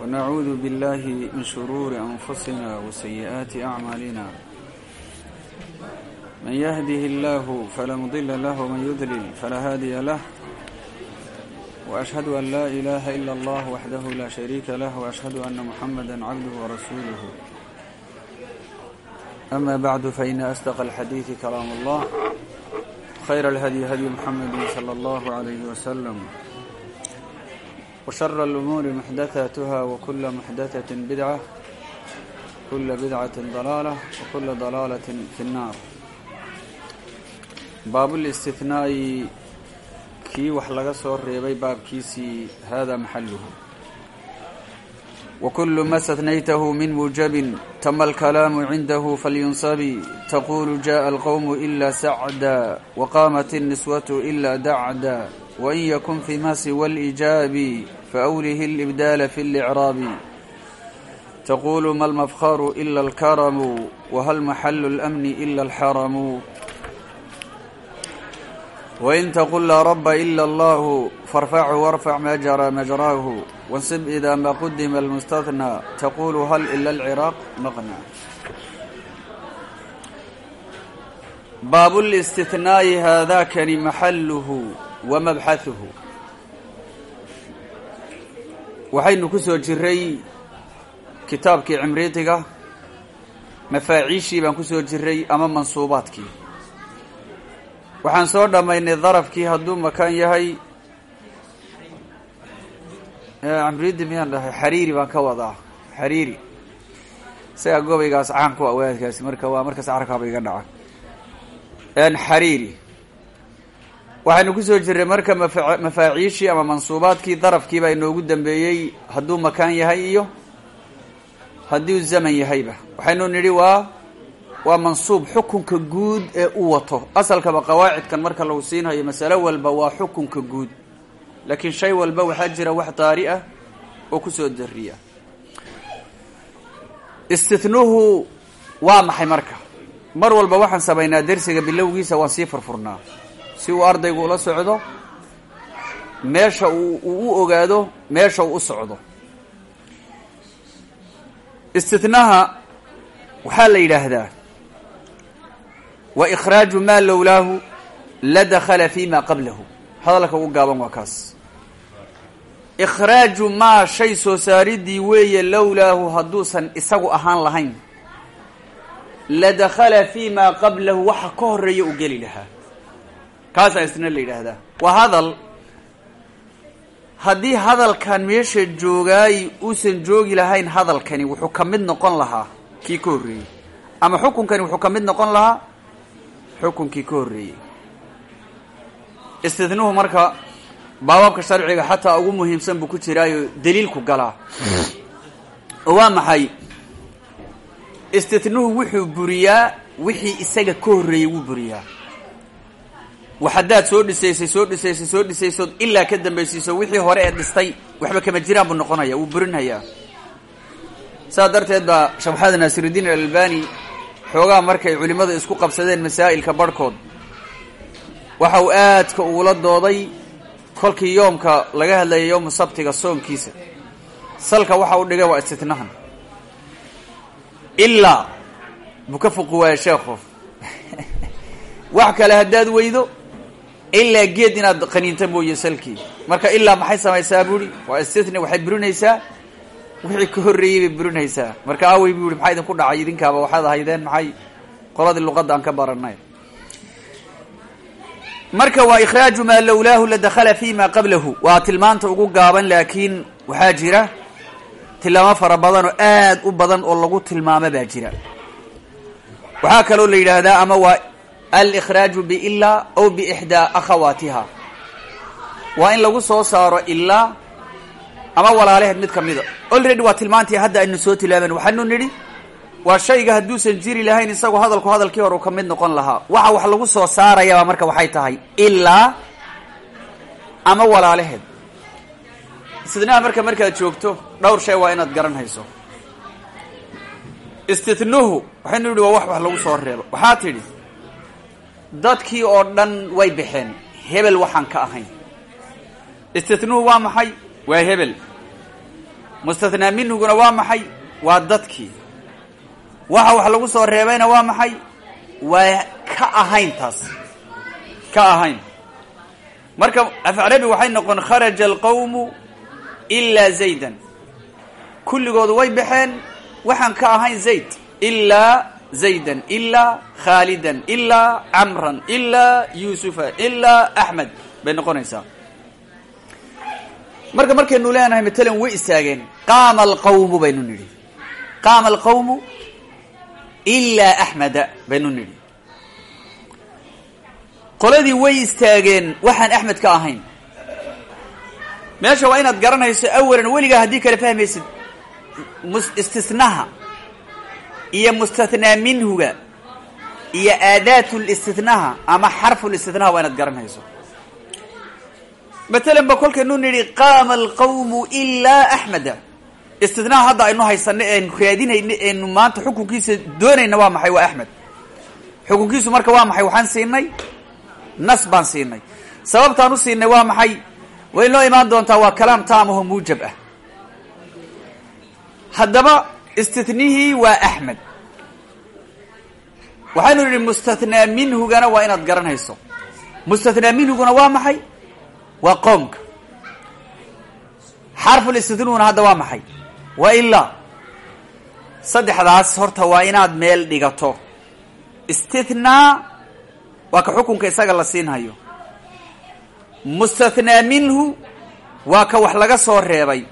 ونعوذ بالله من شرور أنفسنا وسيئات أعمالنا من يهده الله فلا مضل له ومن يذلل فلا هادي له وأشهد أن لا إله إلا الله وحده لا شريك له وأشهد أن محمدا عبده ورسوله أما بعد فإن أصدق الحديث كلام الله خير الهدي هدي محمد صلى الله عليه وسلم وشر الأمور محدثاتها وكل محدثة بدعة كل بدعة ضلالة وكل ضلالة في النار baabulistihnaa'i kii wax laga soo reebay baabkiisii haadaa maxaluhu wakulu ma stahnaytahu min muujabin tama alkalaamu cindahu falyunsabi taqulu jaءa alqowmu ila sacda waqaamat الniswatu ila dacda wain yakun fi ma siwa اlijaabi faأwlihi اlإbdaala fi اlإcraabi taqulu ma almafkharu ila اlkaramu wahal maxalu اlamni ila اlxaramu wain taqul laa raba ila allahu farfachu warfac ma jara majraahu wansib ida ma qudima almustathnaa taqulu hal ila alciraaq maqna baabulistihnaa'i haadakani maxaluhu wa mabxahuhu waxaynu ku soo jiray kitaabkii cimridiga mafaaciishii baan ku soo jiray ama mansuubaadkii. Waxaan soo dhammaynay darafkii hadduu makaan yahay. Camridi miyaan dhahay? Xariiri baan ka wadaa. Xariiri. Isagaa gobaygaas caan ku awaadkaasi marka waa markaas carkaaba iga dhaca. Xariiri waxaynu ku soo jirray marka mafa mafaaciishii ama mansuubaadkii darafkii baa inoogu dambeeyey hadduu makaan yahay iyo hadduu zaman yahayba. waxaynu nidhi waa waa mansuub xukunka guud ee u wato. Asalkaba qawaacidkan marka lagu siinhayo masalo walba waa xukunka guud. Laakiin shay walba waxaa jira wax daari ah oo ku soo dariya. Istihnuhu waa maxay marka? Mar walba waxaan samaynaa dersiga bilowgiisa waan sii furfurnaa si uu ardaygu ula socdo meesha uu u ogaado meesha uu u socdo. Istihnaha waxaa la yidhaahdaa wa ikhraaju maa lowlaahu la dakhala fi ma qablahu. Hadalka ugu gaaban waa kaas. Ikhraaju maa shay soo saaridii weeye lowlaahu hadduusan isagu ahaan lahayn. La dakhala fi ma qablahu waxa ka horreeya u geli lahaa kaasaa isna la yidhaahdaa. Waa hadal. Haddii hadalkan meesha joogaay uusan joogi lahayn hadalkani wuxuu ka mid noqon lahaa kii ka horreeyey. Ama xukunkani wuxuu ka mid noqon lahaa xukunkii ka horreeyey. Istihnuhu marka baabaabka sharciga xataa ugu muhiimsan buu ku jiraayo daliilku galaa oo waa maxay istihnuhu wuxuu buriyaa wixii isaga ka horreeyey wuu buriyaa wax haddaad soo dhisaysay soo dhisaysay soo dhisaysood ilaa ka dambaysiiso wixii hore ee dhistay waxba kama jiraan buu noqonaya wuu burinhayaa saas darteed baa shabxada naasirudiin alalbani xoogaa markay culimmada isku qabsadeen masaa'ilka barhkood. Waxa uu aadka ugula dooday kolkii yoomka laga hadlayay yowmu sabtiga soonkiisa. Salka waxa u dhigay waa istitnahan ilaa buu ka fuqi waaya sheekhu. Wax kale haddaad weydo ilaa geed inaad qaniinta mooye salkii marka ilaa maxay samaysaa buuhi waa istithni waxay burinaysaa wixii ka horreeyey bay burinaysaa marka awey buu yihi maxaa idinku dhacay idinkaaba waxaad ahaydeen maxay qoladii luqadda aan ka baranay marka waa ikhraaju maa lowlaahu la dakhala fi ma qablahu waa tilmaanta ugu gaaban laakiin waxaa jira tilmaamo fara badan oo aad u badan oo lagu tilmaamo baa jira waxaa kaloo la yidhaahdaa ama waa alikhraaju biilaa aw biixdaa akhawaatiha waa in lagu soo saaro ilaa ama walaalaheed mid ka mida already waa tilmaantii hadda aynu soo tilaaben waxaanu nidhi waa shayga hadduusan jiri lahayn isagoo hadalku hadalkii hore uu ka mid noqon lahaa waxa wax lagu soo saarayaba marka waxay tahay ilaa ama walaalaheed istidnaha marka markaad joogto dhowr shay waa inaad garan hayso istithnuhu waxaynu nidhi waa wax wax lagu soo reebo waxaa tidhi dadkii oo dhan way baxeen hebel waxaan ka ahayn. Istithnuhu waa maxay? Waa hebel. Mustathnaa minhuguna waa maxay? Waa dadkii. Waxa wax lagu soo reebayna waa maxay? Waa ka ahayn taas. Ka ahayn. Marka afcarabi waxay noqon kharaja alqawmu ilaa zaydan. Kulligoodu way baxeen waxaan ka ahayn zayd. Ilaa zaydan ilaa khaalidan ilaa camran ilaa yuusufa ilaa axmed bay noqonaysaa marka markaynu leenahay matalan way istaageen qaama alqawmu baynu nidhi qaama alqawmu ilaa axmeda baynu nidhi qoladii way istaageen waxaan axmed ka ahayn meesha waa inaad garanayso awalan weligaa haddii kale fahmaysid istisnaha iyo mustathnaa minhuga iyo aadaat listithnaha ama xarfu listithnaha waa inaad garanayso. Matalan ba kolkaynu nidhi qaama alqawmu ilaa axmeda istithnaha hadda aynu haysano eenu raadinayno eenu maanta xukunkiisa doonayna waa maxay? Waa axmed xukunkiisu marka waa maxay? Waxaan siinay nas baan siinay. Sababtaan u siinay waa maxay? Way noo imaan doontaa waa kalaam taamaho muujab ah. Haddaba istithnihii waa axmed waxaynu nidhi mustathnaa minhugana waa inaad garanayso. Mustathnaa minhuguna waa maxay? Waa qoomka. Xarful istithnuhuna hadda waa maxay? Waa ilaa saddexdaas horta waa inaad meel dhigato. Istithnaa waa ka xukunka isaga la siinhayo mustathnaa minhu waa ka wax laga soo reebay.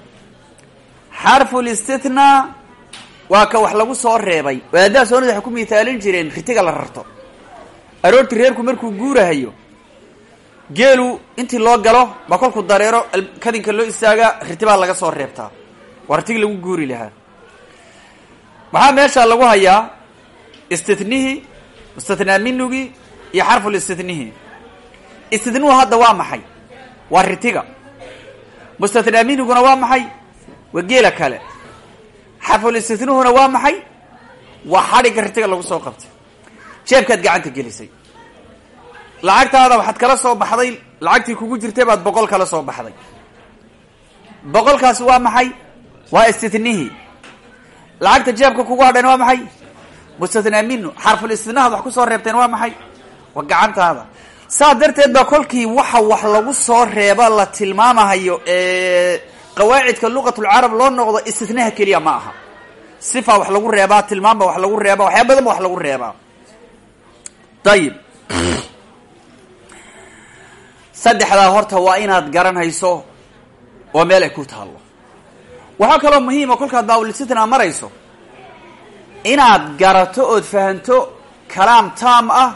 Xarful istithnaa waa ka wax lagu soo reebay. Wadaadaha soonida waxay ku mithaalin jireen ritiga la rarto. Aroortii reerku markuu guurahayo geelu intii loo galo baa kolkuu dareero kadinka loo istaagaa ritibaa laga soo reebtaa. Waa ritigi lagu guuri lahaa. Maxaa meesha lagu hayaa istithnihii mustathnaa minugii iyo xarful istithnihii istithnuhu hadda waa maxay? Waa ritiga. Mustathnaa minhuguna waa maxay? Waa geela kale xarful istithnuhuna waa maxay? Waa xadhigga ritiga lagu soo qabtay. Jeebkaad gacanta gelisay. Lacagtaada waxaad kala soo baxday lacagtii kugu jirtay baad boqol kala soo baxday. Boqolkaasi waa maxay? Waa istithnihii lacagta jeebka kugu hadhayna waa maxay? Mustathnaa minhu xarful istithnahaad wax ku soo reebteen waa maxay? Waa gacantaada. Saa darteed baa kolkii waxa wax lagu soo reeba la tilmaamahayo ee qawaacidka luqatulcarab loo noqdo istithnaha keliya ma aha. Sifa wax lagu reebaa tilmaamba wax lagu reebaa waxyaa badan ba wax lagu reebaa. Dayib saddexdaa horta waa inaad garanayso oo meel ay ku taallo. Waxaa kaloo muhiima kolkaad baawlistitna marayso inaad garato ood fahanto kalaam taam ah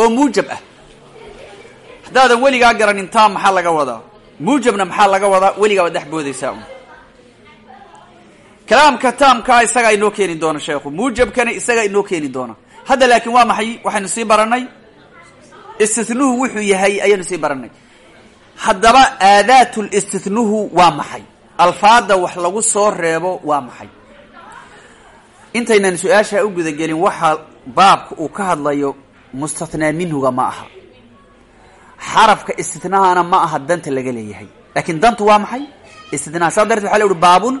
oo muujab ah. Haddaadan weligaa garanin taam maxaa laga wadaa muujabna maxaa laga wadaa? Weligaa waad dhex boodaysaa un kalaamka taamkaa isagaa inoo keeni doona sheekhu. Muujabkana isagaa inoo keeni doona. Hadda laakiin waa maxay? Waxaynu sii baranay istithnuhu wuxuu yahay ayaanu sii baranay haddaba aadaatul istithnuhu waa maxay? Alfaada wax lagu soo reebo waa maxay? Intaynan su'aashaa u gudagelin waxaa baabka uu ka hadlayo mustathnaa minhuga ma aha xarafka istithnahana ma aha danta laga leeyahay. Laakiin dantu waa maxay? Istithnaha saa darteed waxa la uhi baabul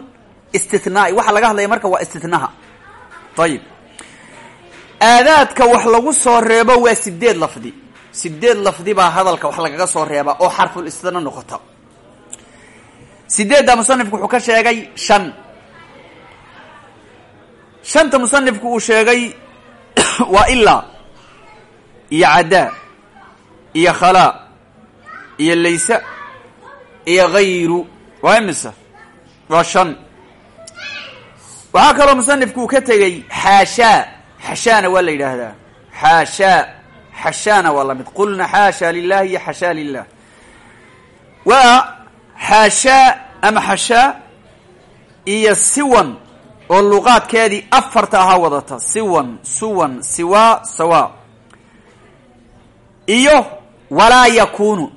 istithnaai waxaa laga hadlaya marka waa istithnaha ayib aadaadka wax lagu soo reebo waa sideed lafdi. Sideed lafdi baa hadalka wax lagaga soo reebaa oo xarful istithna noqota. Sideedda musanifku wuxuu ka sheegay shan. Shanta musanifku uu sheegay waa ilaa iyo caddaa iyo khalaa iyo laysa iyo hayru waa imisa? Waa shan. Waxaa kaloo musanifku uu ka tegey xaashaa xashaana waa la yidhaahdaa. Xaashaa xashaana waa la mid qulna xaasha lilah iyo xashaa lilah waa xaashaa ama xashaa iyo siwan oo luqaadkeedii afarta ahaa wadata. Siwan suwan siwaa sawa. Iyo walaa yakunu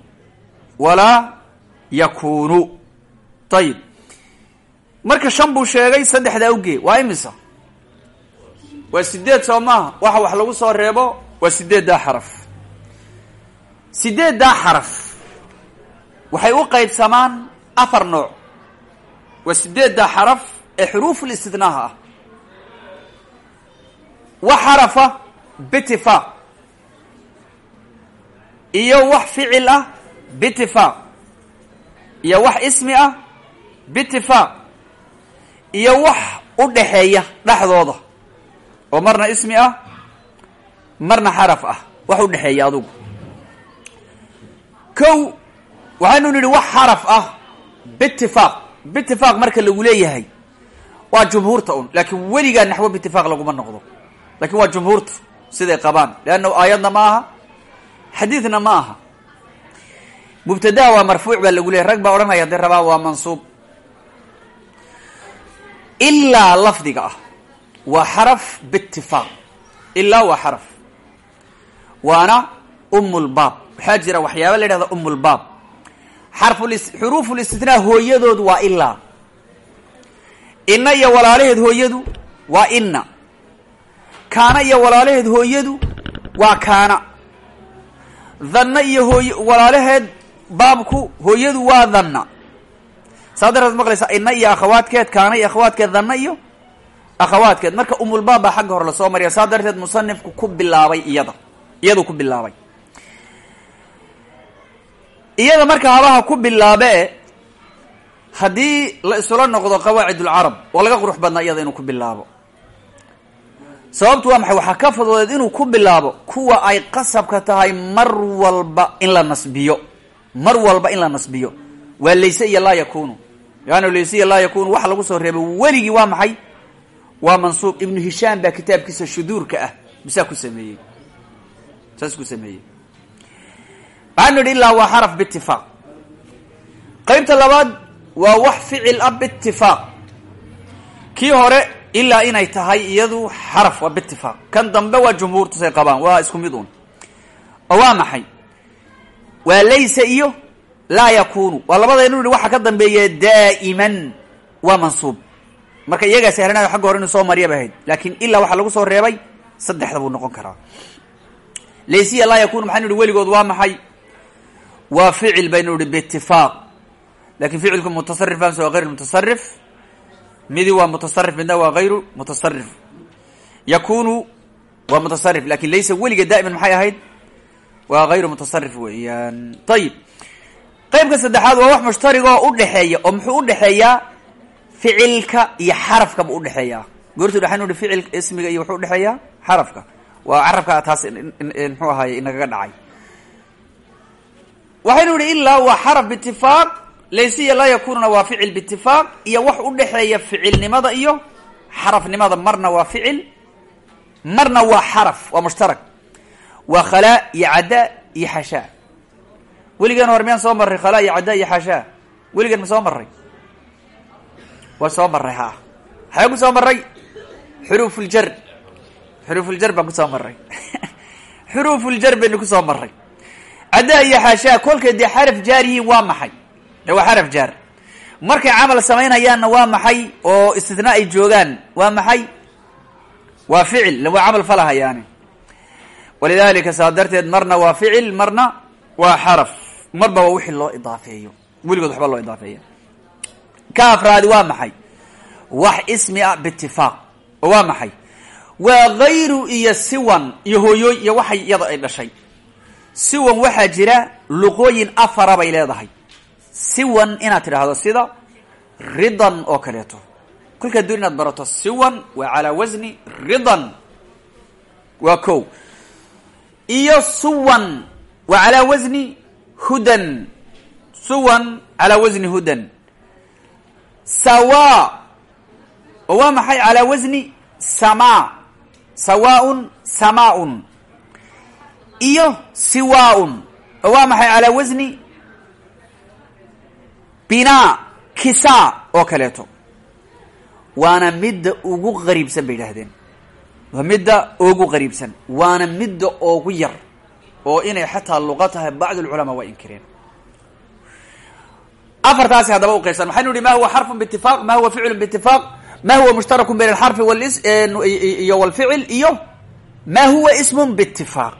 walaa yakunu ayib marka shan buu sheegay saddexdaa ugee waa imisa? Waa sideed soo maaha waxa wax lagu soo reebo waa sideeddaa xaraf. Sideeddaa xaraf. Waxay u qaybsamaan afar nooc. Waa sideeddaa xaraf ee xuruuful istidnaaha ah. Wax xarafa biitifaaq iyo wax ficil ah biitifaaq iyo wax ismi ah biitifaaq iyo wax u dhaxeeya dhexdooda. oo marna ismi ah marna xaraf ah wax u dhexeeya adugu kow waxaynu nidhi wax xaraf ah biitifaaq biitifaaq marka lagu leeyahay waa jumhuurta un laakiin weligaa naxwo biitifaaq laguma noqdo laakiin waa jumhuurta siday qabaan leanna aayadna ma aha xadiidna ma aha mubtadaha waa marfuuc baa lagu leeyahy rag baa odhanaya hadday rabaa waa mansuub. Ilaa lafdiga ah waa xaraf biitifaaq ilaa waa xaraf. Waana umulbaab waxaa jira waxyaaba la yidhahda umulbaab xarful xuruuful istitnaa hooyadood waa ilaa inna iyo walaalaheed hooyadu waa inna. Kaana iyo walaalaheed hooyadu waa kaana. Dhanna iyo hooy walaalaheed baabku hooyadu waa dhanna. Saa darteed maqlaysaa inna iyo akhawaadkeed kaana iyo akhawaadkeed dhanna iyo akhawaadkeed. Marka umulbaab baa xagga hore la soo mariya saa darteed musanifku ku bilaabay iyada. Iyadu ku bilaabay. Iyada marka habaha ku bilaabe haddii la isula noqdo qawaacid ulcarab waa laga qurux badnaa iyada inuu ku bilaabo. Sababtu waa maxay? Waxaa ka fudoodeed inuu ku bilaabo kuwa ay qasabka tahay mar walba in la nasbiyo mar walba in la nasbiyo. Waa layse iyo laa yakunu yaani layse iyo laa yakunu waxa lagu soo reebay weligii waa maxay? Waa mansuub. Ibnu hishaam baa kitaabkiisa shuduurka ah. Bisaa ku sameeyey? Saas ku sameeyey. Waxaanu idhi ilaa waa xaraf biitifaaq qaybta labaad waa wax ficil ah biitifaaq kii hore ilaa inay tahay iyadu xaraf waa biitifaaq kan dambe waa jumhuurtu say qabaan. Waa isku mid un oo waa maxay waa laysa iyo laa yakunu waa labadaynu ihi waxa ka dambeeya daa'iman waa mansuub. Marka iyagaa sahlanayo xagga hore inu soo mariya bay ahayd. Laakiin ilaa waxaa lagu soo reebay saddexda buu noqon karaa. Laysiya laa yakunu maxaynu ihi weligood waa maxay? Waa ficil baynu ihi biitifaaq laakiin ficilku mutasarif baan waa gayr mutasarif midi waa mutasarif midna waa gayru mutasarif yakunu waa mutasarif laakiin laysa weliga daa'iman maxay ahayd waa gayru mutasarif weeyaan. Ayib qaybka saddexaad waa wax mushtariga oo udhexeeya oo muxuu udhexeeyaa ficilka iyo xarafka buu udhexeeyaa goortu waxaynu ihi ficil ismiga iyo wuxuu udhexeeyaa xarafka. Waa carabka taas muxuu ahaaye inagaga dhacay. Waxaynu ihi ilaa waa xaraf biitifaaq laysiya laa yakununa waa ficil biitifaaq iyo wax udhexeeya ficilnimada iyo xarafnimada. Marna waa ficil marna waa xaraf waa mushtarak waa khalaa iyo caddaa iyo xashaa weligan hore miyaan soo marray khalaa iyo caddaa iyo xashaa weligan ma soo marray? Waa soo marray ha xayaa ku soo marray? Xuruufuljar xuruufuljar baan ku soo marray. Xuruufuljar baynu ku soo marray. Caddaa iyo xaashaa kolkay dee xaraf jaar yihiin waa maxay? De waa xaraf jaar. Markay camal samaynayaanna waa maxay oo istithnaa ay joogaan waa maxay? Waa ficil waa camal falahayaani walidalika saa darteed marna waa ficil marna waa xaraf. Marba waa wixii loo idaafeeyo. Weligood waxba loo idaafeeya ka afraadi waa maxay? Wax ismi ah biitifaaq oo waa maxay? Waa gayru iyo siwan iyo hooyooy iyo waxay iyada ay dhashay. Siwan waxaa jira luqooyin afara bay leedahay. Siwan inaad tidhaahdo sida ridan oo kaleeto. Kolkaa doon inaad barato siwan waa calaa wasni ridan. Waa ko iyo suwan waa calaa wasni hudan. Suwan calaa wasni hudan. Sawa oo waa maxay? Calaa wasni sama sawaaun samaaun. Iyo siwaaun oo waa maxay? Calaa wasni binaa kisaa oo kaleeto. Waana midda ugu qariibsan bay idhaahdeen waa midda ugu qariibsan. Waana midda ugu yar oo inay xataa luqa tahay bacd lculamaa waa inkireen afartaasi haddaba uqaybsan maxaynu ihi ma huwa xarfun biitifaq ma huwa ficlun biitifaq ma huwa mushtarakun bayn alxarfi iyo walficil iyo ma huwa ismun biitifaaq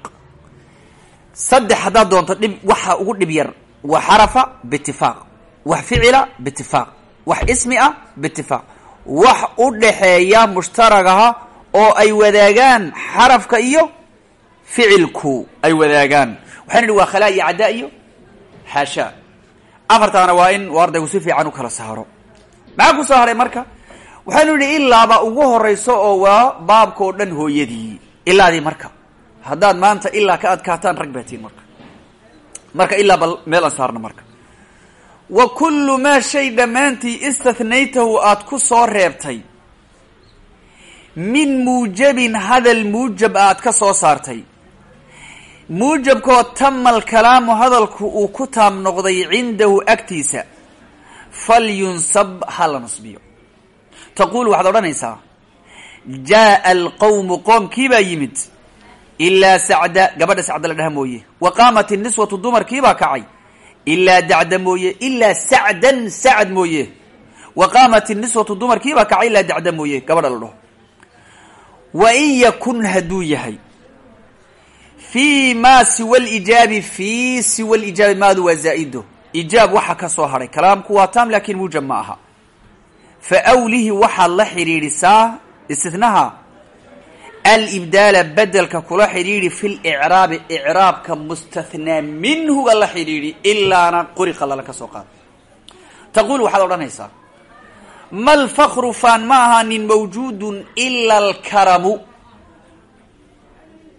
saddex haddaad doonto dhib waxa ugu dhib yar wa xarafa biitifaaq wax ficila biitifaaq wax ismi ah biitifaaq wax u dhaxeeya mushtaragaha oo ay wadaagaan xarafka iyo ficilku ay wadaagaan. Waxaynu idhi waa khalaa iyo caddaa iyo xaasha. Afartaana waa in uu ardaygu si fiican u kala saaro. Maxaa ku soo haray marka? Waxaynu idhi ilaaba ugu horeyso oo waa baabka oo dhan hooyadii. Ilaadii marka. Haddaad maanta ilaa ka adkaataan rag baatiin marka. Marka ilaa bal meel aan saarno marka. Wa kullu maa shay dhammaantii istathnaytahu aad ku soo reebtay min muujabin hadal muujab aad ka soo saartay. Muujabkoo tamal kalaamu hadalku uu ku taam noqday cindahu agtiisa. Falyunsab ha la nasbiyo taquul waxaad odhanaysaa jaaa alqawmu qoomkii baa yimid ilaa sacda gabadha sacda la dhaha mooye. Wa qaamat iniswatu dumarkii baa kacay ilaa dacda mooye ilaa sacdan sacd mooye. Wa qaamat iniswatu dumarkii baa kacay ilaa dacda mooye gabadha la dhaho wa in yakun hadduu yahay. Fii ma siwa lijaabi fii siwa lijaabi maadu waa zaa-ido ijaab waxa ka soo hadhay kalaamku waa taam laakin muujab ma aha. Fa awlihi waxaad la xidhiidhisaa istinaha alibdaala bedelka kula xidhiidhi fi licraabi icraabka mustathnaa minhuga la xidhiidhi ilaana qori qalala ka soo qaada taquul waxaad odhanaysaa ma lfakru faan ma ahaanin mawjuudun ila alkaramu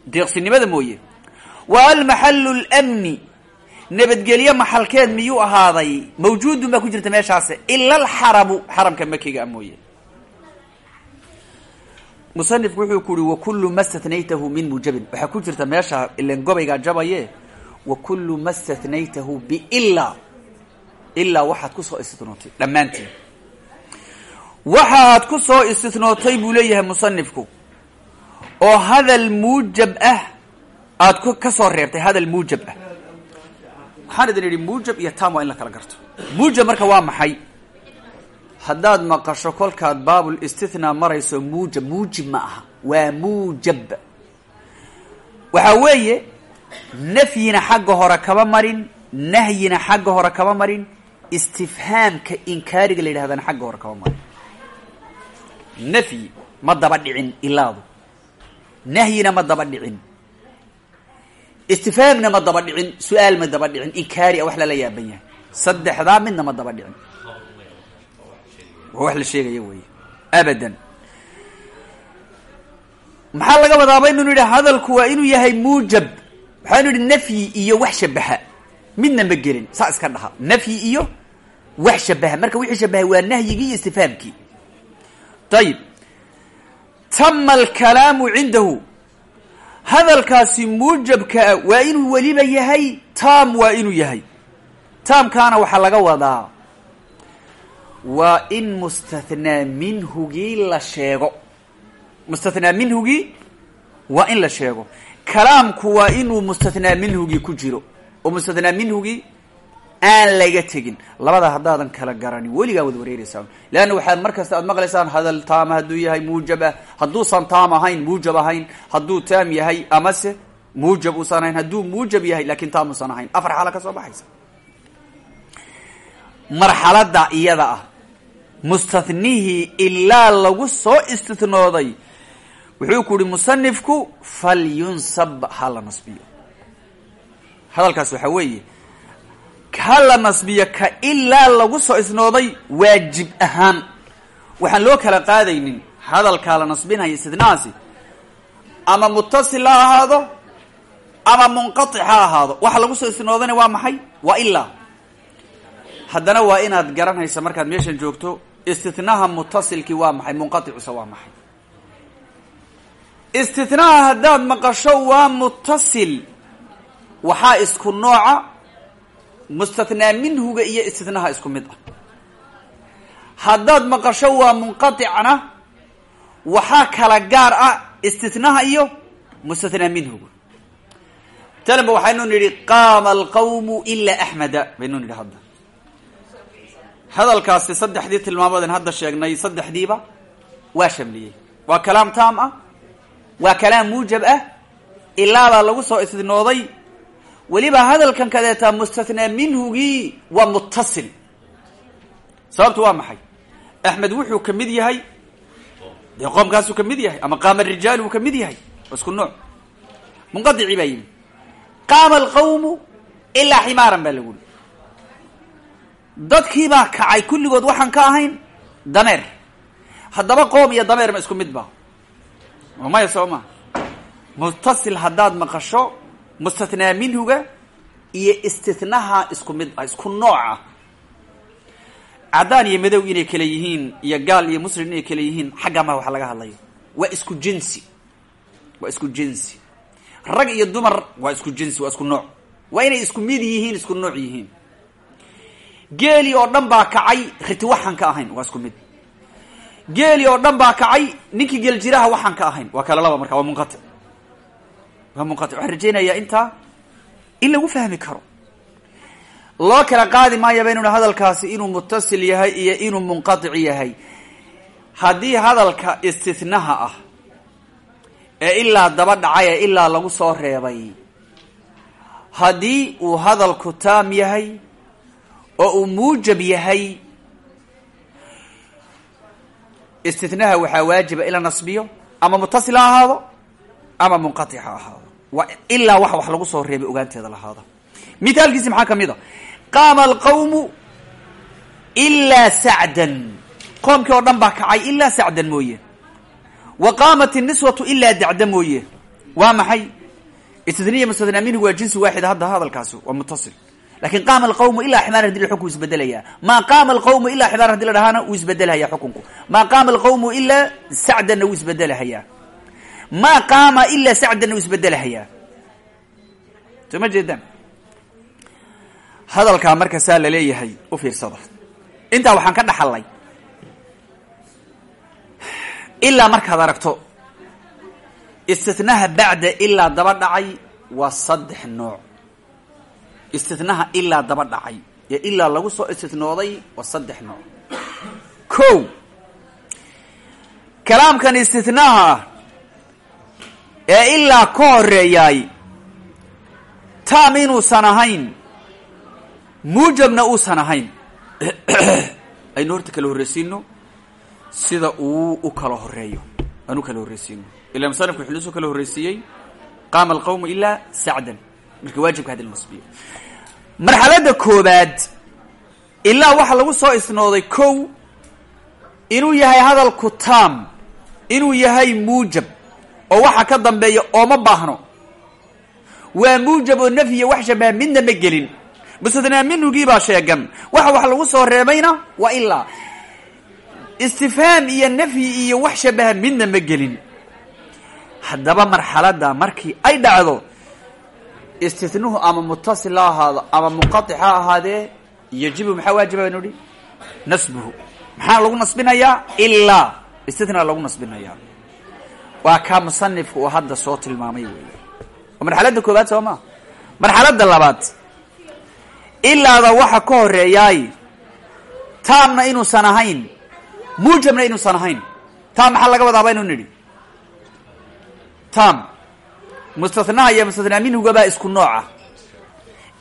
deeqsinimada mooye wa almaxalu lmni nabadgelyo maxalkeed miyuu ahaaday mawjuudun baa ku jirta meeshaas ila alxaramu xaramka makiga mooye musanifku wuxuu ku uhi wakulu ma stathnaytahu min muujabin waxaa ku jirta meesha ilan gobaygaa jabaye wa kullu ma stathnaytahu biilaa ilaa waxaad ku soo istinootay dhammaantiin waxaad ku soo istinootay buu leeyahay musanifku oo hadal muujab ah aad ku ka soo reebtay hadal muujab ah. Waxaan idin idhi muujab iyo tam waa in la kala garto. Muujab marka waa maxay? Haddaad maqasho kolkaad baabul istithnaa marayso muujab muujib ma aha. Waa muujab. Waxaa weeye nafyina xagga hore kama marin nahyina xagga hore kama marin istifhaamka inkaariga la yidhahdana xagga hore kama marin nafyi ma daba dhicin ilaadu. Nahyina ma daba dhicin. Istifhaamna ma daba dhicin su'aal ma daba dhicin inkaari a wax lala yaaban yahay. Saddexdaa midna ma daba dhicin. Wax la sheegaya wey abadan. Maxaa laga wadaaba inuu yidhi hadalku waa inuu yahay muujab. Waxaanu yidhi nafyi iyo wax shabaha midna ma gelin saa iska dhaha. Nafyi iyo wax shabaha marka wixii shabahay waa nahyigii iyo istifhaamkii ayib tama alkalaamu cindahu hadalkaasi muujabkaa waa inuu weliba yahay taam waa inuu yahay taamkaana waxaa laga wadaa waa in mustathnaa minhugii la sheego mustathnaa minhugii waa in la sheego kalaamku waa inuu mustathnaa minhugii ku jiro oo mustathnaa minhugii aan laga tegin. Labada haddaadan kala garanin weligaa wad wareereysaa leanna waxaad mar kasta aad maqlaysaan hadal taama hadduu yahay muujab ah. Hadduusan taam ahayn muujab ahayn. Hadduu taam yahay amase muujab uusan ahayn. Hadduu muujab yahay laakin taam uusan ahayn. Afar xaala ka soo baxaysa. Marxalada iyada ah. Mustathnihii ilaa lagu soo istithnooday. Wuxuu ku uhi musanifku falyunsab ha la nasbiyo. Hadalkaas waxaa weeye ha la nasbiyo ka ilaa lagu soo isnooday waajib ahaan. Waxaan loo kala qaadaynin hadalkaa la nasbinaya istithnaasi ama mutasil ha ahaado ama munqatic ha ahaado. Waxa lagu soo isnoodayna waa maxay? Waa ilaa haddana waa inaad garanaysa markaad meeshan joogto istithnaha mutasilkii waa maxay? Munqaticuse waa maxay? Istithnaha haddaad maqasho waa mutasil waxaa isku nooca mustathnaa minhuga iyo istithnaha isku mid ah haddaad maqasho waa munqaticna waxaa kala gaar ah istinaha iyo mustathnaa minhuga talanba waxaynu nidhi qaama alqawmu ilaa axmeda baynu nidhi hadda hadalkaasi saddexdii tilmaamoodeen hadda sheegnay saddexdiiba waa shamliyey waa kalaam taam ah waa kalaam muujab ah ilaabaa lagu soo istinooday weliba hadalkan kadeetaa mustathnaa minhugii waa muttasil. Sababtu waa maxay? Axmed wuxuu ka mid yahay dee qoomkaasuu ka mid yahay ama qaama rijaal wuu ka mid yahay? Isku nooc. Munqadicii baa yimi. Qaama alqawmu ilaa ximaaran baa lagu dadkii baa kacay kulligood waxaan ka ahayn dameer. Haddaba qoom iyo dameer ma isku mid ba maya soo ma? Muttasil haddaad maqasho mustathnaa minhuga iyo istinaha isku mid ah isku nooc ah. Caddaan iyo madow inay kale yihiin iyo gaal iyo muslim inay kale yihiin xaggaa maha waxa laga hadlayo. Waa isku jinsi. Waa isku jinsi. Rag iyo dumar waa isku jinsi waa isku nooc. Waa inay isku mid yihiin isku nooc yihiin. Geeli oo dhan baa kacay riti waxaan ka ahayn waa isku mid. Geeli oo dhan baa kacay ninkii geeljiraha waxaan ka ahayn. Waa kala laba marka waa munqatic waa munqatic waxaan rajaynayaa intaa in lagu fahmi karo. Loo kala qaadi maayo baynuna hadalkaasi inuu muttasil yahay iyo inuu munqatic yahay. Haddii hadalka istinaha ah ee ilaa daba dhacay ee ilaa lagu soo reebay haddii uu hadalku taam yahay oo uu muujab yahay istinaha waxaa waajiba in la nasbiyo ama muttasil ha ahaado ama munqatic ha ahaado ilaa wax wax lagu soo reebay ogaanteeda lahaada. Mithaalkiisi maxaa ka mid a? Qaama alqawmu ilaa sacdan. Qoomkii oo dhan baa kacay ilaa sacdan mooye. Wa qaamat iniswatu ilaa dacda mooye. Waa maxay? Istiniya mustathnaa minhu waa jinsi waaxid hadda hadalkaasi waa muttasil. Lakin qaama alqawmu ilaa ximaaran hadi la xukunku isbedelaya. Maa qaama alqawmu ilaa ximaaran hadi la dhahaana wuu isbedelhaya xukunku. Maa qaama alqawmu ilaa sacdanna wuu isbedelhayaa maa qaama ilaa sacdanna wuu isbedelhayaa soo ma jeedaan hadalkaa marka saa la leeyahay u fiirsada intaa waxaan ka dhaxalnay ilaa markaad aragto istinaha bacda ilaa daba dhacay waa saddex nooc istinaha ilaa daba dhacay ee ilaa lagu soo istinooday waa saddex nooc ko kalaamkan istinaha ah ee ilaa ka horeeyaay taam inuusan ahayn muujabna uusan ahayn. Aynu horta kala horreysiino sida uu u kala horeeyo aan u kala horreysiino ila musanifku wuxuu soo kala horreysiiyey qaama alqawmu ilaa sacdan. Marka waajibka haddii la nasbiyo. Marxaladda koobaad ilaa waxaa lagu soo isnooday kow inuu yahay hadalku taam inuu yahay muujab oo waxa ka dambeeya ooma baahno. Waa muujab oo nafyiya wax shabaha midna ma gelin. Mustathnaa minhugii baa sheegan. Waxa wax lagu soo reebayna waa ilaa istifhaam iyo nafyi iyo wax shabaha midna ma gelin. Haddaba marxaladda markii ay dhacdo istithnuhu ama mutasil ha ahaado ama munqatic ha ahaadee yajibu maxaa waajiba baynu ihi nasbuhu. Maxaa lagu nasbinayaa? Ilaa istithnaa lagu nasbinayaa waa kaa musanifku uu hadda soo tilmaamay wey waa marxaladda koobaad soo maa marxaladda labaad. Ilaada waxa ka horeeyaay taamna inuusan ahayn muujabna inuusan ahayn. Taam maxaa laga wadaaba inu nidhi? Taam. Mustathnaha iyo mustathnaa minhugabaa isku nooca.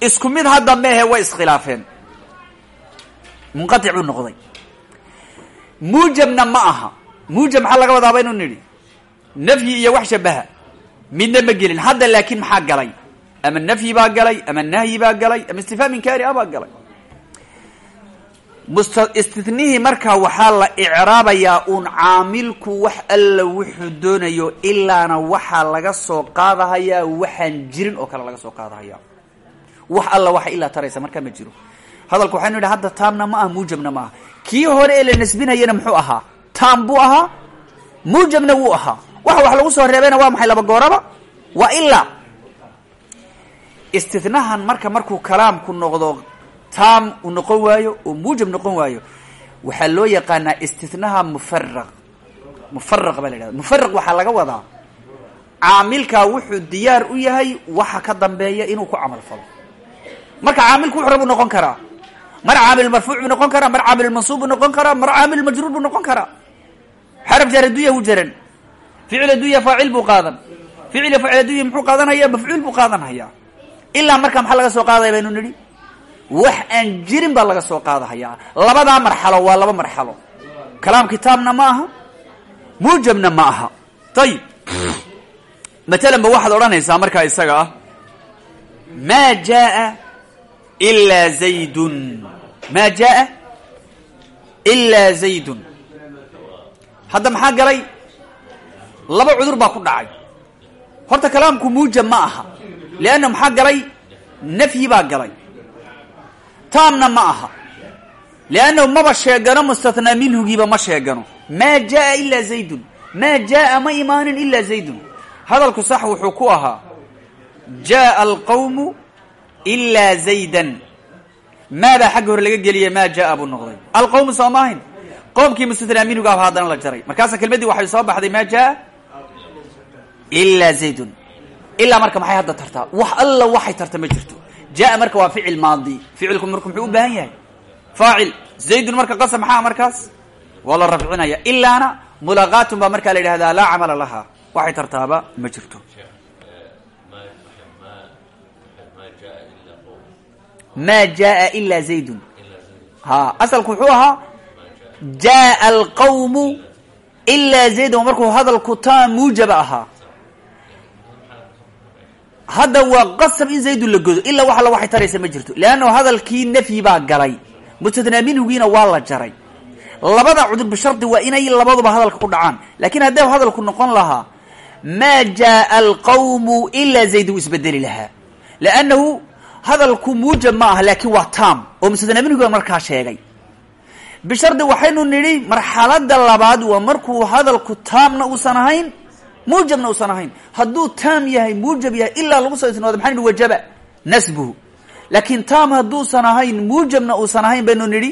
Isku mid hadda meehe way iskhilaafeen. Munqatic buu noqday. Muujabna ma aha. Muujab maxaa laga wadaaba inu nidhi nafyi iyo wax shabaha. Midna ma gelin. Hadda laakiin maxaa galay? Ama nafyi baa galay ama nahyi baa galay ama istifhaam inkaari a baa galay. Istinihii markaa waxaa la icraabayaa uun caamilku wax alla wuxuu doonayo ilaana waxaa laga soo qaadahayaa waxaan jirin oo kale laga soo qaadahaya wax alla waxa ilaa taraysa markaa ma jiro. Hadalku waxaynu idhi hadda taamna ma aha muujabna ma aha. Kii hore ee la nasbinayana muxuu ahaa? Taam buu ahaa? Muujabna wuu ahaa waxa wax lagu soo reebayna waa maxay laba gooraba? Waa ilaa istinahan marka markuu kalaamku noqdo taam uu noqon waayo oo muujab noqon waayo waxaa loo yaqaanaa istinaha mufaraq mufaraq baa la yidhahda mufaraq waxaa laga wadaa caamilkaa wuxuu diyaar u yahay waxa ka dambeeya inuu ku camal falo. Marka caamilku wuxu rabu noqon karaa mar caamil marfuuc buu noqon karaa mar caamil mansuub buu noqon karaa mar caamil majruur buu noqon karaa. Xaraf jar hu jaran ficil aduya faacil buu qaadan. Ficil faacil aduya muxuu qaadanaya mafcuul buu qaadanhayaa ilaa markaa maxaa laga soo qaadaya baynu nidhi? Wax aan jirin baa laga soo qaadahayaa labadaa marxalo waa laba marxalo. Kalaam kitaabna ma aha muujabna ma aha. Ayib matalan ba waxaad odhanaysaa markaa isaga ah. Maa jaa ilaa zaydun. Maa jaa ilaa zaydun. Hadda maxaa galay laba cudur baa ku dhacay. Horta kalaamku muujab ma aha leanna maxaa galay? Nafyi baa galay. Taamna ma aha. Leannahu maba sheegano mustathnaa minhugiiba ma sheegano. Maa jaa ilaa zaydun. Maa jaa ma imaanin ilaa zaydun. Hadalku sax wuxuu ku ahaa jaaa alqawmu ilaa zaydan. Maadaa xagga hore laga geliya maa jaa buu noqday. Alqawmu soo maahayn? Qoomkii mustathnaa minhuga ah haddana la jaray. Markaasa kelmaddii waxay soo baxday maa jaa ilaa zaydun ilaa marka maxay hadda tartaa wax alla waxay tarta ma jirto jaa marka waa ficil maadi ficilku marka muxuu u baahan yahay faacil zaydun marka qasab maxaa markaas waa la rafcinaya ilaana mulaqaatun baa markaa la yidhahdaa laa camala laha waxay tartaaba ma jirto maa jaa ilaa zaydun ha asalku wuxuu ahaa jaaa alqawmu ilaa zaydun markuu hadalku taa muujaba ahaa hadda waa qasab in zaydun la godo ilaa wax alla waxay taraysa ma jirto. Leanna hadalkii nafyi baa galay mustathnaa minhugiina waa la jaray. Labada cudur bishardi waa inay labaduba hadalka ku dhacaan. Laakiin haddee hadalku noqon lahaa maa jaaa alqawmu ilaa zayd wuu isbedeli lahaa. Leannahu hadalku muujab ma aha laakiin waa taam oo mustathnaa minhugiba markaa sheegay. Bishardi waxaynu nidhi marxalada labaad waa markuu hadalku taamna uusan ahayn muujabna uusan ahayn hadduu taam yahay muujab yahay ilaa lagu soo isnooda maxaa nidhi wajaba nasbuhu laakiin taam hadduusan ahayn muujabna uusan ahayn baynu nidhi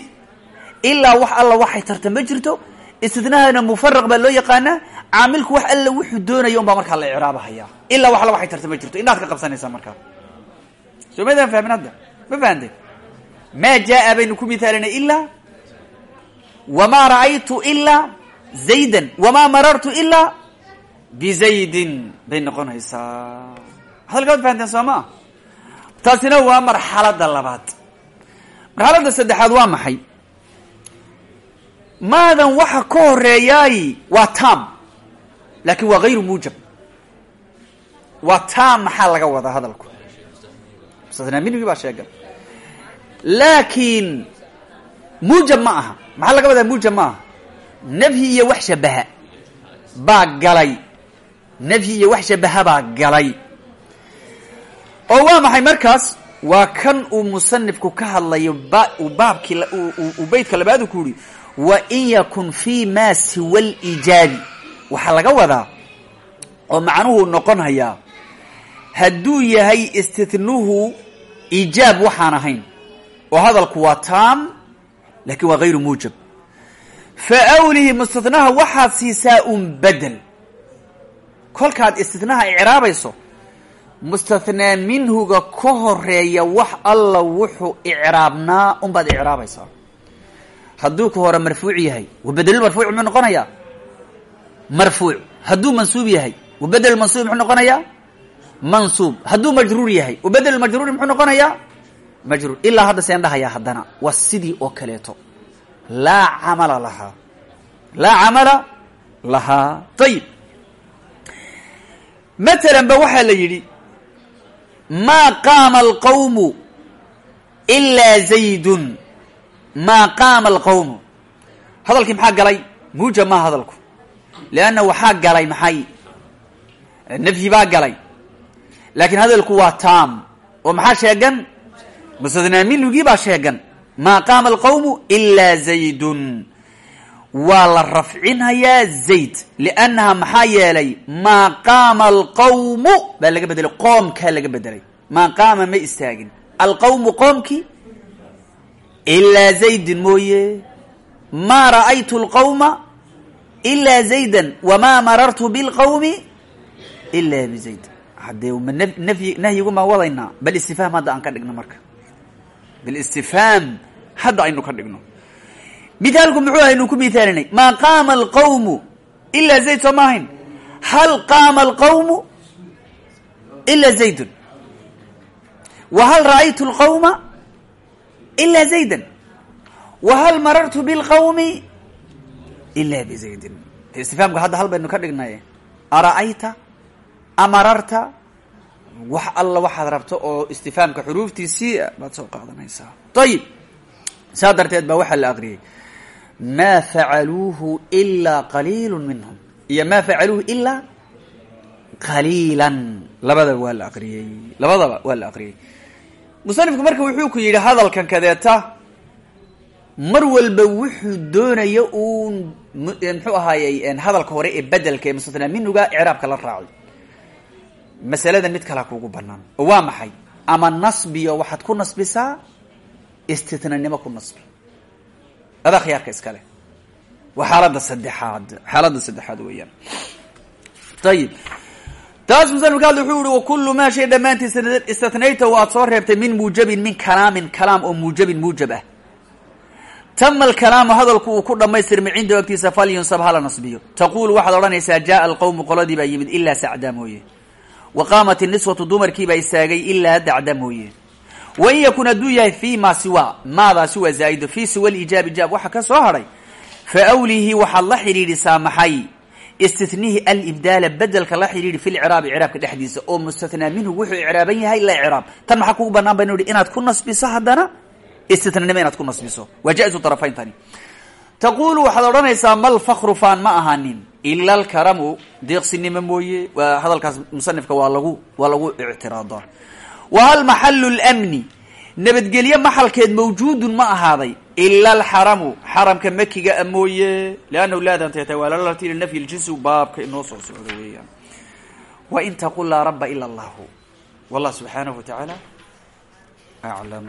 ilaa wax alla waxay tarta ma jirto istidnahana mufaraq baa loo yaqaanaa caamilku wax alla wuxuu doonaya un baa markaa la icraabahaya ilaa wax alla waxay tarta ma jirto indhaad ka qabsanaysaa markaa soo maydaan fahmin hadda ma fahamteen maa jaa baynu ku mithaalinay ilaa wamaa ra'aytu ilaa zaydan wamaa marartu ilaa bizaydin bay noqonaysaa. Hadalkaad fahanteen soo maa taasina waa marxalada labaad. Marxaladda saddexaad waa maxay? Maadan waxa ka horeeyaay waa tam laakin waa hayru muujab. Waa tam maxaa laga wadaa hadalku? Minhigi baa sheegan laakiin muujab ma aha. Maxaa laga wadaa muujab ma aha? Nafyi iyo wax shabaha baa galay nafyi iyo wax shabaha baa galay. Oo waa maxay markaas? Waa kan uu musanifku ka hadlayo baabkii uu beytka labaadu ku yihi wa in yakun fi ma siwa liijaabi waxaa laga wadaa oo macnuhu noqon hayaa hadduu yahay istithnuhu iijaab waxaan ahayn oo hadalku waa taam laakiin waa hayru muujab. Fa awlihi mustathnaha waxaad siisaa un bedel kolkaad istithnaha icraabayso mustathnaa minhuga ka horreeya wax alla wuxuu icraabnaa unbaad icraabaysaa hadduu ka hore marfuuc yahay wabedel marfuuc muxuu noqonayaa? Marfuuc. Hadduu mansuub yahay wabedel mansuub muxuu noqonayaa? Mansuub. Hadduu majruur yahay wabedel majruuri muxuu noqonayaa? Majruur. Ilaa hadda seen dhahayaa haddana waa sidii oo kaleeto. Laa camala lahaa. Laa camala lahaa. Ayib matalan ba waxaa la yidhi maa qaama alqawmu ilaa zaydun. Maa qaama alqawmu. Hadalkii maxaa galay? Muujab maha hadalku. Leanna waxaa galay maxay? Nafyi baa galay. Laakiin hadalku waa taam. Oo maxaa sheegan? Mustathnaa minhugii baa sheegan. Maa qaama alqawmu ilaa zaydun waa la rafcinhayaa zayd liannaha maxaa yeelay maa qaama alqawmu baa laga bedelay qoomkaa laga bedelay maa qaama ma istaagin. Alqawmu qoomkii? Ilaa zaydin mooye. Maa ra'aytu lqawma ilaa zaydan. Wamaa marartu bilqawmi? Ilaa bizayd haddee ma nafyi nahyigu maan wadaynaa. Bal istifhaam hadda aan ka dhigno marka. Bal istifhaam hadda aynu ka dhigno mithaalku muxuu aha aynu ku mithaalinay maa qaama alqawmu ilaa zayd soo ma ahayn? Hal qaama alqawmu ilaa zaydun? Wa hal ra'aytu lqawma ilaa zaydan? Wa hal marartu bilqawmi ilaa bizaydin? Istifhaamka hadda hal baynu ka dhignay. Ara'ayta amararta? Wax alla waxaad rabto oo istifhaamka xuruuftiisii baad soo qaadanaysaa. Ayib saa darteed baa waxaa la aqriyey maa facaluuhu ilaa qaliilu minhum iyo maa facaluuhu ilaa qaliilan labadaba waa la aqriyey labadaba waa la aqriyey musanifku marka wuxuu ku yidhi hadalkan kadeeta mar walba wuxuu doonaya uun muxuu ahaayey hadalka hore ee bedelka ee mustatnaa minuga icraabka la raacay masalada mid kalea kuugu banaan oo waa maxay ama nasbiyo waxaad ku nasbisaa istitnanimo ku nasbi adaa khiyaarka iskale waa xaaladda saddexaad xaaladda saddexaad weeyaan. Ayib taas musanif ka hadla wuxuu yihi wakulu maa shay dhammaantiis istatnayta waad soo reebtay min muujabin min kalaamin kalaam oo muujabin muujab ah. Tama alkalaamu hadalku uu ku dhamaystirmay cindahu agtiisa falyunsab hala nasbiyo. Taqulu waxaad odhanaysaa jaaa alqawmu qoladii baa yimid ilaa sacdaa mooye. Wa qaamat iniswatu istaagay ilaa dacda wain yakun hadduu yahay fi ma siwa maadaasi waa zaa'ido fi siwa lijaab ijaab waxa ka soo hadhay fa awlihi waxaad la xidhiidhisaa maxay istitnihi alibdaala bedelka la xidhiidhi fi lcraabi icraabka dhexdiisa oo mustathnaa minhu wuxuu icraaban yahay la icraab tan maxaa kugu banaan baynu ihi inaad ku nasbiso haddana istitnanimo inaad ku nasbiso waa jaa-isu tarafayn tani taqulu waxaad odhanaysaa mal fakru faan ma ahaanin ila alkaramu deeqsinimo mooye lagu waa wa hal maxalu lmni nabadgelye maxalkeed mawjuudun ma ahaaday. Ila alxaramu xaramka makiga a mooye. Liannahu laadan tatawaalalati linafyi ljinsi baabka inoo soo socdo weeyaan. Wain taqul laa raba ila allahu. Wallah subxaanahu wa tacaala aclam